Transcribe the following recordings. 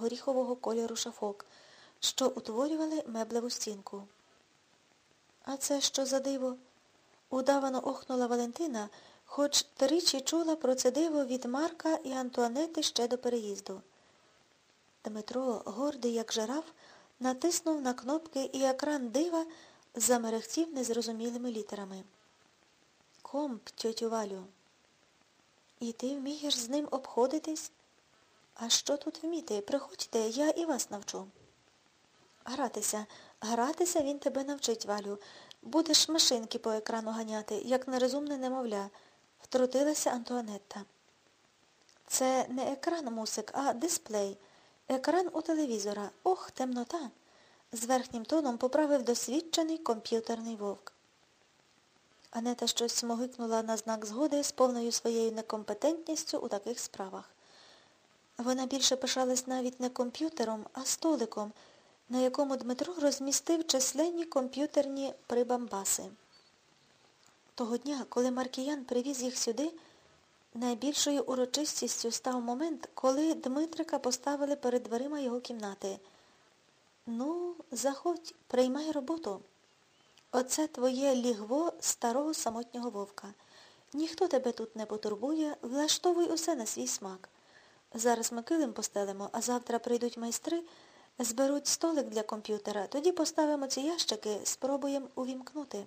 горіхового кольору шафок, що утворювали меблеву стінку. А це що за диво? Удавано охнула Валентина, хоч тричі чула про це диво від Марка і Антуанети ще до переїзду. Дмитро, гордий, як жираф, натиснув на кнопки і екран дива замерехтів незрозумілими літерами. Комп, тьотю Валю. І ти вмієш з ним обходитись? А що тут вміти? Приходьте, я і вас навчу. Гратися, гратися він тебе навчить, Валю. Будеш машинки по екрану ганяти, як нерозумне немовля, втрутилася Антуанетта. Це не екран мусик, а дисплей. Екран у телевізора. Ох, темнота. З верхнім тоном поправив досвідчений комп'ютерний вовк. Анета щось смогикнула на знак згоди з повною своєю некомпетентністю у таких справах. Вона більше пишалась навіть не комп'ютером, а столиком, на якому Дмитро розмістив численні комп'ютерні прибамбаси. Того дня, коли Маркіян привіз їх сюди, найбільшою урочистістю став момент, коли Дмитрика поставили перед дверима його кімнати. Ну, заходь, приймай роботу. Оце твоє лігво старого самотнього вовка. Ніхто тебе тут не потурбує, влаштовуй усе на свій смак. Зараз ми килим постелимо, а завтра прийдуть майстри, зберуть столик для комп'ютера, тоді поставимо ці ящики, спробуємо увімкнути.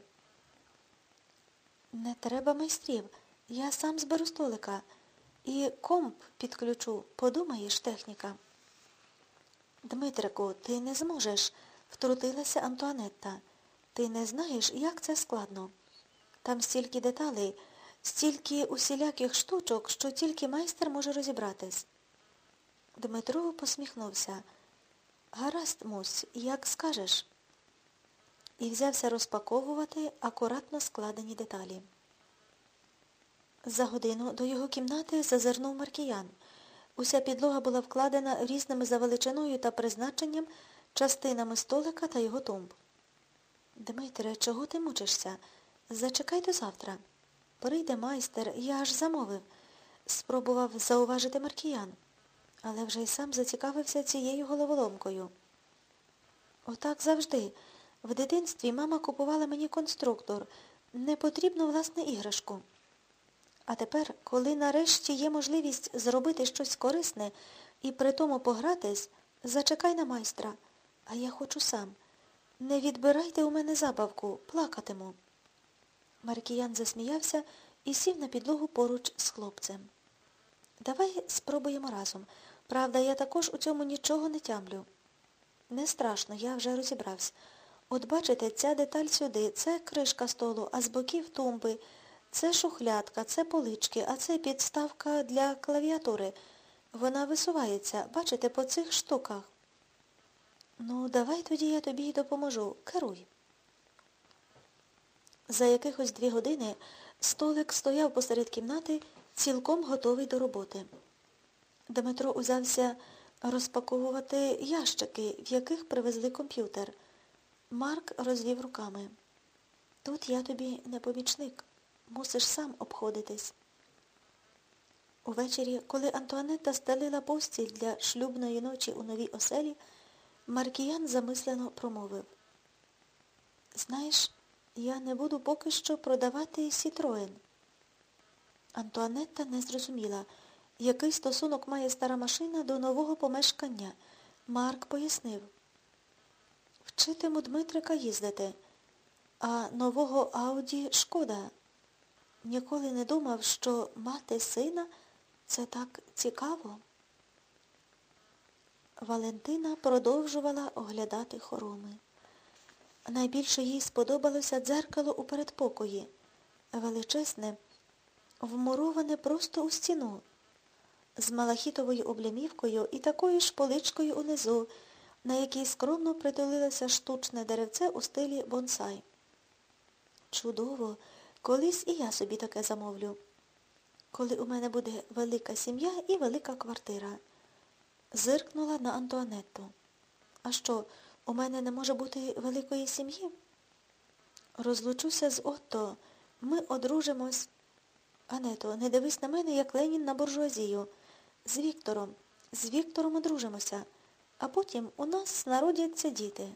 Не треба майстрів. Я сам зберу столика. І комп підключу. Подумаєш, техніка. Дмитрику, ти не зможеш, втрутилася Антуанетта. Ти не знаєш, як це складно. Там стільки деталей, стільки усіляких штучок, що тільки майстер може розібратись. Дмитро посміхнувся. Гаразд, Мусь, як скажеш. І взявся розпаковувати акуратно складені деталі. За годину до його кімнати зазирнув Маркіян. Уся підлога була вкладена різними за величиною та призначенням частинами столика та його тумб. Дмитре, чого ти мучишся? Зачекай до завтра. Прийде майстер, я аж замовив. Спробував зауважити Маркіян, але вже й сам зацікавився цією головоломкою. Отак завжди. В дитинстві мама купувала мені конструктор, непотрібну власне іграшку. А тепер, коли нарешті є можливість зробити щось корисне і при тому погратись, зачекай на майстра, а я хочу сам. Не відбирайте у мене забавку, плакатиму. Маркіян засміявся і сів на підлогу поруч з хлопцем. Давай спробуємо разом. Правда, я також у цьому нічого не тямлю. Не страшно, я вже розібрався. От бачите, ця деталь сюди, це кришка столу, а з боків тумби. Це шухлядка, це полички, а це підставка для клавіатури. Вона висувається, бачите, по цих штуках. Ну, давай тоді я тобі й допоможу. Керуй. За якихось дві години столик стояв посеред кімнати, цілком готовий до роботи. Дмитро узявся розпаковувати ящики, в яких привезли комп'ютер. Марк розвів руками. Тут я тобі не помічник. Мусиш сам обходитись. Увечері, коли Антуанетта стелила постіль для шлюбної ночі у новій оселі, Маркіян замислено промовив. Знаєш, я не буду поки що продавати Сітроен. Антуанетта не зрозуміла, який стосунок має стара машина до нового помешкання. Марк пояснив. Вчитиму Дмитрика їздити, а нового Ауді шкода. Ніколи не думав, що мати сина це так цікаво. Валентина продовжувала оглядати хороми. Найбільше їй сподобалося дзеркало у передпокої, величезне, вмуроване просто у стіну, з малахітовою облямівкою і такою ж поличкою унизу, на якій скромно притулилося штучне деревце у стилі бонсай. Чудово! Колись і я собі таке замовлю. Коли у мене буде велика сім'я і велика квартира. Зиркнула на Антуанетту. А що, у мене не може бути великої сім'ї? Розлучуся з Отто. Ми одружимось. Ането, не дивись на мене, як Ленін на буржуазію. З Віктором. З Віктором одружимося. А потім у нас народяться діти.